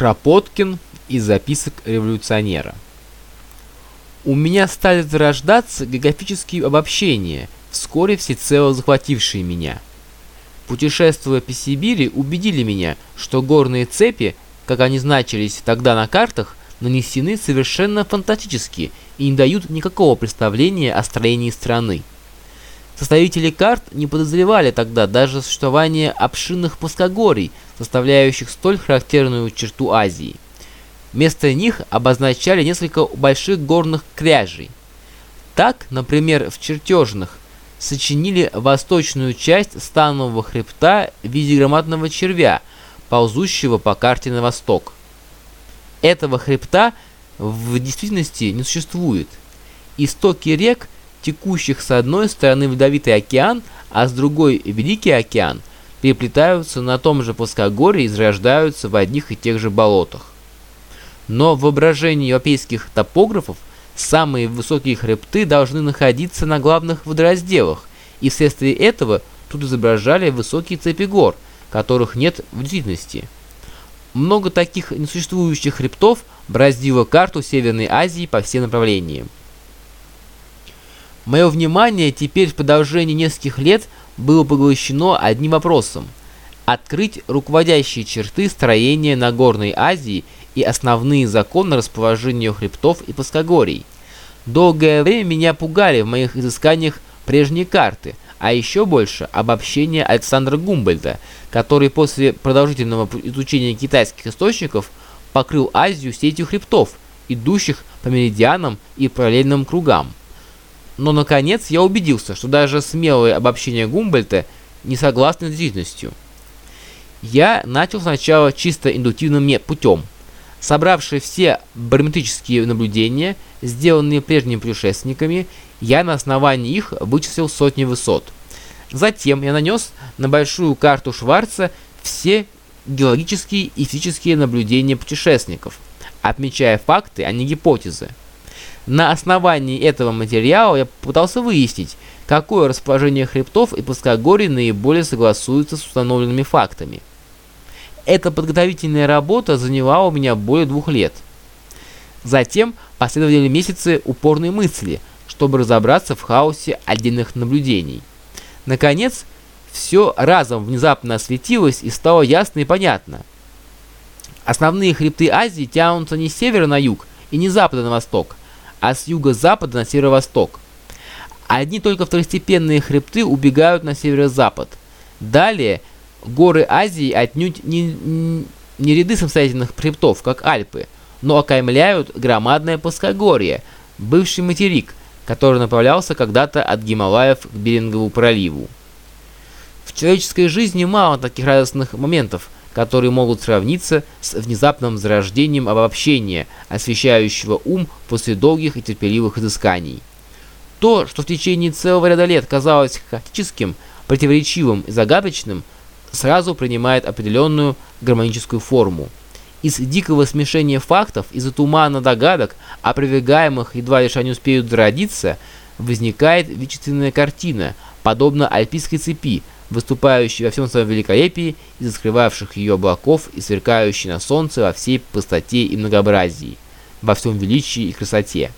Кропоткин из записок революционера. У меня стали зарождаться географические обобщения, вскоре всецело захватившие меня. Путешествуя по Сибири, убедили меня, что горные цепи, как они значились тогда на картах, нанесены совершенно фантастически и не дают никакого представления о строении страны. Составители карт не подозревали тогда даже существование обширных плоскогорий, составляющих столь характерную черту Азии. Вместо них обозначали несколько больших горных кряжей. Так, например, в чертежных сочинили восточную часть станового хребта в виде громадного червя, ползущего по карте на восток. Этого хребта в действительности не существует. Истоки рек, текущих с одной стороны в Ледовитый океан, а с другой Великий океан, переплетаются на том же плоскогорье и зарождаются в одних и тех же болотах. Но в воображении европейских топографов самые высокие хребты должны находиться на главных водоразделах, и вследствие этого тут изображали высокие цепи гор, которых нет в действительности. Много таких несуществующих хребтов бороздило карту Северной Азии по всем направлениям. Мое внимание теперь в продолжении нескольких лет было поглощено одним вопросом – открыть руководящие черты строения Нагорной Азии и основные законы расположения хребтов и плоскогорий. Долгое время меня пугали в моих изысканиях прежние карты, а еще больше обобщение Александра Гумбольда, который после продолжительного изучения китайских источников покрыл Азию сетью хребтов, идущих по меридианам и параллельным кругам. Но наконец я убедился, что даже смелые обобщения Гумбольта не согласны с действительностью. Я начал сначала чисто индуктивным путем – Собравший все барометрические наблюдения, сделанные прежними путешественниками, я на основании их вычислил сотни высот. Затем я нанес на большую карту Шварца все геологические и физические наблюдения путешественников, отмечая факты, а не гипотезы. На основании этого материала я пытался выяснить, какое расположение хребтов и плоскогорий наиболее согласуется с установленными фактами. Эта подготовительная работа заняла у меня более двух лет. Затем последовали месяцы упорной мысли, чтобы разобраться в хаосе отдельных наблюдений. Наконец, все разом внезапно осветилось и стало ясно и понятно. Основные хребты Азии тянутся не с севера на юг и не с запада на восток, а с юга-запада на северо-восток. Одни только второстепенные хребты убегают на северо-запад. Далее Горы Азии отнюдь не, не ряды самостоятельных хребтов, как Альпы, но окаймляют громадное плоскогорье, бывший материк, который направлялся когда-то от Гималаев к Берингову проливу. В человеческой жизни мало таких радостных моментов, которые могут сравниться с внезапным зарождением обобщения, освещающего ум после долгих и терпеливых изысканий. То, что в течение целого ряда лет казалось хаотическим, противоречивым и загадочным – сразу принимает определенную гармоническую форму. Из дикого смешения фактов, из-за тумана догадок, опровергаемых едва лишь они успеют зародиться, возникает величественная картина, подобно альпийской цепи, выступающей во всем своем великолепии из скрывавших ее облаков и сверкающей на солнце во всей пустоте и многообразии, во всем величии и красоте.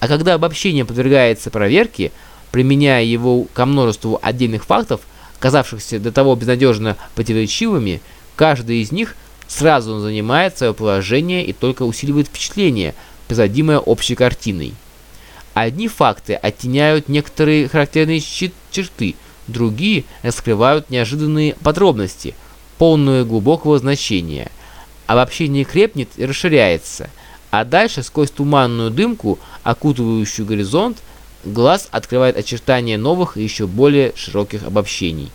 А когда обобщение подвергается проверке, применяя его ко множеству отдельных фактов, казавшихся до того безнадежно противоречивыми, каждый из них сразу занимает свое положение и только усиливает впечатление, производимое общей картиной. Одни факты оттеняют некоторые характерные черты, другие раскрывают неожиданные подробности, полные глубокого значения. Обобщение крепнет и расширяется, а дальше сквозь туманную дымку, окутывающую горизонт, глаз открывает очертания новых и еще более широких обобщений.